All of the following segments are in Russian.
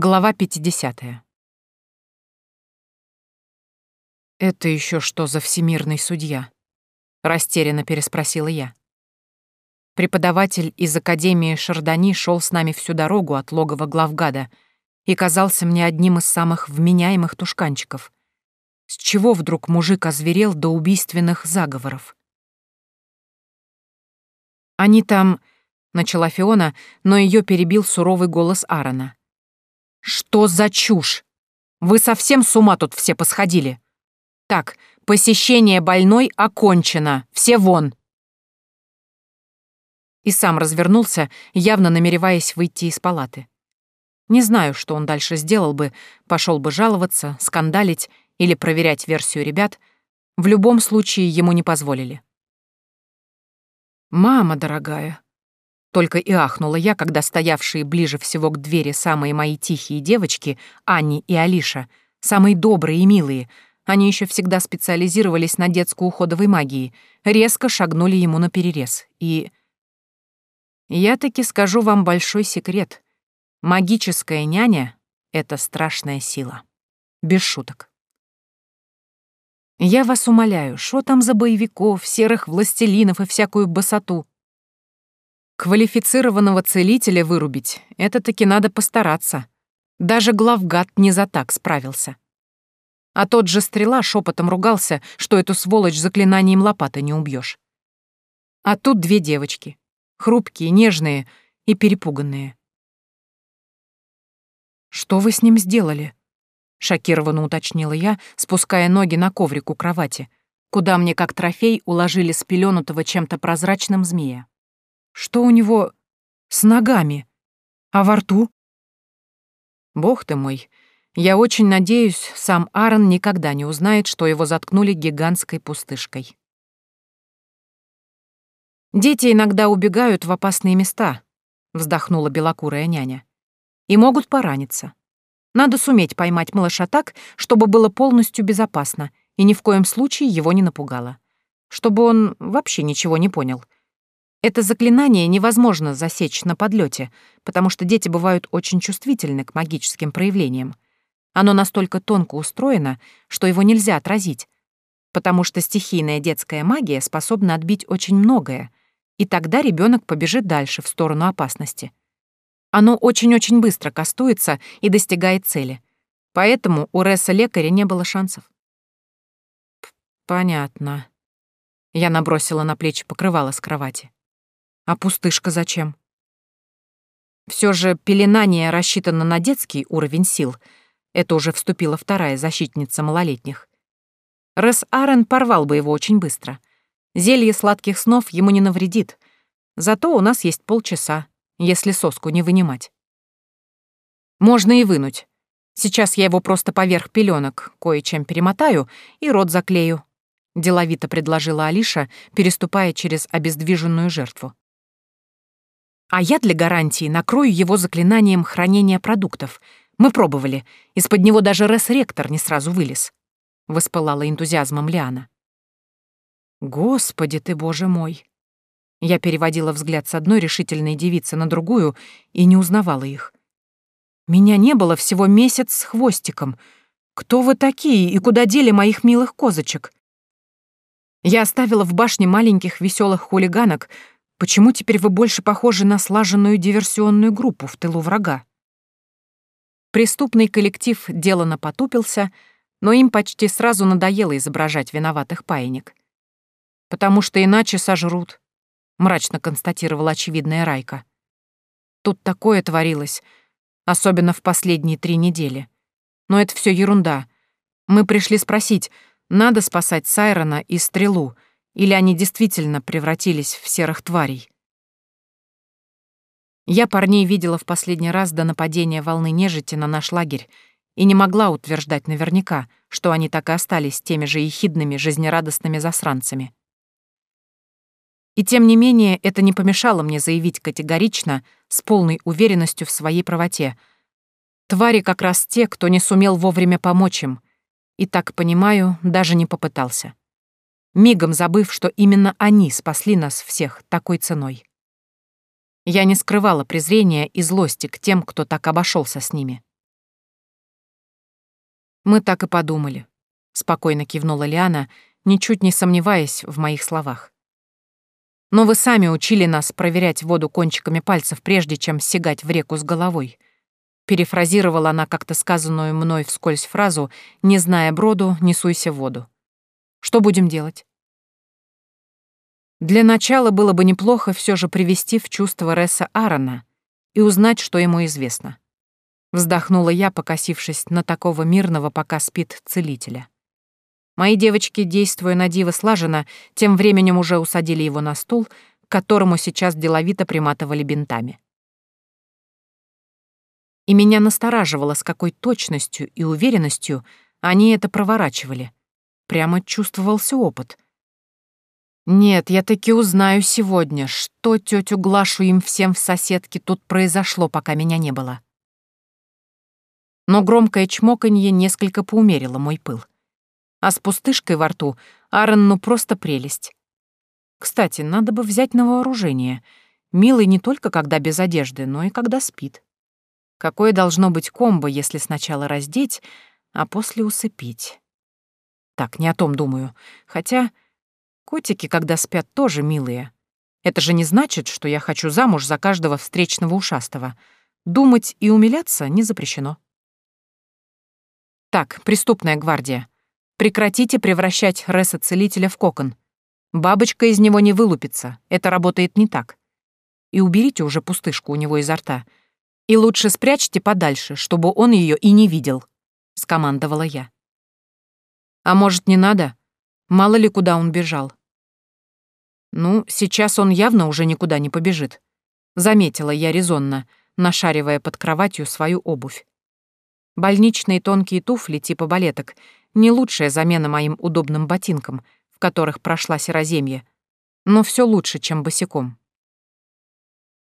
Глава 50. «Это еще что за всемирный судья?» — растерянно переспросила я. Преподаватель из Академии Шардани шел с нами всю дорогу от логова главгада и казался мне одним из самых вменяемых тушканчиков. С чего вдруг мужик озверел до убийственных заговоров? «Они там...» — начала Фиона, но ее перебил суровый голос Аарона. «Что за чушь? Вы совсем с ума тут все посходили? Так, посещение больной окончено. Все вон!» И сам развернулся, явно намереваясь выйти из палаты. Не знаю, что он дальше сделал бы, пошел бы жаловаться, скандалить или проверять версию ребят. В любом случае ему не позволили. «Мама дорогая», только и ахнула я, когда стоявшие ближе всего к двери самые мои тихие девочки, Анни и Алиша, самые добрые и милые, они еще всегда специализировались на детско-уходовой магии, резко шагнули ему на перерез. И... Я таки скажу вам большой секрет. Магическая няня — это страшная сила. Без шуток. Я вас умоляю, что там за боевиков, серых властелинов и всякую басоту? Квалифицированного целителя вырубить — это таки надо постараться. Даже главгад не за так справился. А тот же стрела шепотом ругался, что эту сволочь заклинанием лопаты не убьешь. А тут две девочки. Хрупкие, нежные и перепуганные. «Что вы с ним сделали?» — шокированно уточнила я, спуская ноги на коврик у кровати, куда мне как трофей уложили спеленутого чем-то прозрачным змея. Что у него с ногами? А во рту? Бог ты мой. Я очень надеюсь, сам Аарон никогда не узнает, что его заткнули гигантской пустышкой. «Дети иногда убегают в опасные места», — вздохнула белокурая няня, «и могут пораниться. Надо суметь поймать малыша так, чтобы было полностью безопасно и ни в коем случае его не напугало. Чтобы он вообще ничего не понял — это заклинание невозможно засечь на подлете, потому что дети бывают очень чувствительны к магическим проявлениям. Оно настолько тонко устроено, что его нельзя отразить, потому что стихийная детская магия способна отбить очень многое, и тогда ребенок побежит дальше в сторону опасности. Оно очень-очень быстро кастуется и достигает цели. Поэтому у Ресса-лекаря не было шансов. «Понятно». Я набросила на плечи покрывало с кровати. А пустышка зачем? Все же пеленание рассчитано на детский уровень сил. Это уже вступила вторая защитница малолетних. Рес Арен порвал бы его очень быстро. Зелье сладких снов ему не навредит. Зато у нас есть полчаса, если соску не вынимать. Можно и вынуть. Сейчас я его просто поверх пеленок кое-чем перемотаю и рот заклею. Деловито предложила Алиша, переступая через обездвиженную жертву. А я для гарантии накрою его заклинанием хранения продуктов. Мы пробовали. Из-под него даже Рес-ректор не сразу вылез. Воспылала энтузиазмом Лиана. Господи ты, боже мой! Я переводила взгляд с одной решительной девицы на другую и не узнавала их. Меня не было всего месяц с хвостиком. Кто вы такие и куда дели моих милых козочек? Я оставила в башне маленьких веселых хулиганок, Почему теперь вы больше похожи на слаженную диверсионную группу в тылу врага? Преступный коллектив делано потупился, но им почти сразу надоело изображать виноватых паинек. «Потому что иначе сожрут», — мрачно констатировала очевидная Райка. «Тут такое творилось, особенно в последние три недели. Но это все ерунда. Мы пришли спросить, надо спасать Сайрона и Стрелу — или они действительно превратились в серых тварей? Я парней видела в последний раз до нападения волны нежити на наш лагерь и не могла утверждать наверняка, что они так и остались теми же ехидными, жизнерадостными засранцами. И тем не менее это не помешало мне заявить категорично, с полной уверенностью в своей правоте. Твари как раз те, кто не сумел вовремя помочь им, и, так понимаю, даже не попытался мигом забыв, что именно они спасли нас всех такой ценой. Я не скрывала презрения и злости к тем, кто так обошелся с ними. Мы так и подумали, спокойно кивнула Лиана, ничуть не сомневаясь в моих словах. Но вы сами учили нас проверять воду кончиками пальцев, прежде чем сигать в реку с головой. Перефразировала она как-то сказанную мной вскользь фразу «Не зная броду, не суйся в воду». Что будем делать? Для начала было бы неплохо все же привести в чувство Ресса Аарона и узнать, что ему известно. Вздохнула я, покосившись на такого мирного, пока спит целителя. Мои девочки, действуя на диво слаженно, тем временем уже усадили его на стул, к которому сейчас деловито приматывали бинтами. И меня настораживало, с какой точностью и уверенностью они это проворачивали. Прямо чувствовался опыт. Нет, я таки узнаю сегодня, что тетю Глашу им всем в соседке тут произошло, пока меня не было но громкое чмоканье несколько поумерило мой пыл. А с пустышкой во рту Аарон ну просто прелесть. Кстати, надо бы взять на вооружение. Милый не только когда без одежды, но и когда спит. Какое должно быть комбо, если сначала раздеть, а после усыпить? Так, не о том думаю. Хотя котики, когда спят, тоже милые. Это же не значит, что я хочу замуж за каждого встречного ушастого. Думать и умиляться не запрещено. Так, преступная гвардия. Прекратите превращать Ресса-целителя в кокон. Бабочка из него не вылупится, это работает не так. И уберите уже пустышку у него изо рта. И лучше спрячьте подальше, чтобы он ее и не видел, — скомандовала я. А может, не надо? Мало ли, куда он бежал. Ну, сейчас он явно уже никуда не побежит. Заметила я резонно, нашаривая под кроватью свою обувь. Больничные тонкие туфли типа балеток — не лучшая замена моим удобным ботинкам, в которых прошла сероземье, но все лучше, чем босиком.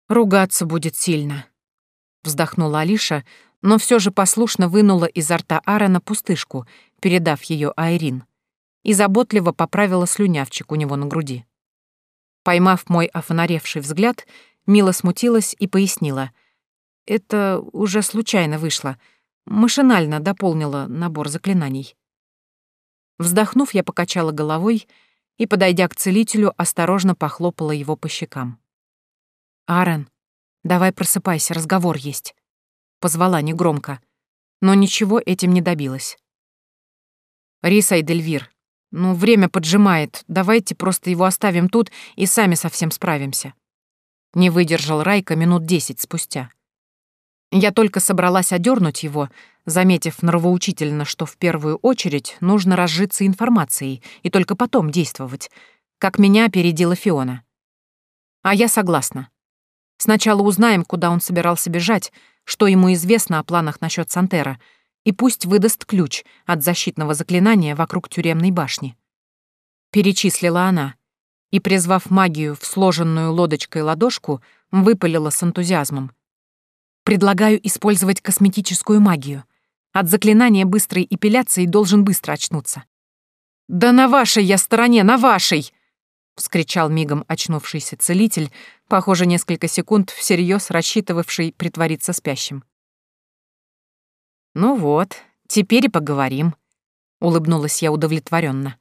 «Ругаться будет сильно», — вздохнула Алиша, но все же послушно вынула изо рта Аарона пустышку, передав ее Айрин, и заботливо поправила слюнявчик у него на груди. Поймав мой офонаревший взгляд, Мила смутилась и пояснила. «Это уже случайно вышло. Машинально дополнила набор заклинаний. Вздохнув, я покачала головой и, подойдя к целителю, осторожно похлопала его по щекам. «Аарон, давай просыпайся, разговор есть», — позвала негромко, но ничего этим не добилась. «Риса и Дельвир, ну, время поджимает, давайте просто его оставим тут и сами совсем справимся». Не выдержал Райка минут десять спустя. Я только собралась одернуть его, заметив нравоучительно, что в первую очередь нужно разжиться информацией и только потом действовать, как меня опередила Фиона. А я согласна. Сначала узнаем, куда он собирался бежать, что ему известно о планах насчет Сантера, и пусть выдаст ключ от защитного заклинания вокруг тюремной башни. Перечислила она и, призвав магию в сложенную лодочкой ладошку, выпалила с энтузиазмом — Предлагаю использовать косметическую магию. От заклинания быстрой эпиляции должен быстро очнуться. «Да на вашей я стороне, на вашей!» — вскричал мигом очнувшийся целитель, похоже, несколько секунд всерьез рассчитывавший притвориться спящим. «Ну вот, теперь и поговорим», — улыбнулась я удовлетворенно.